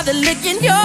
by the lick in your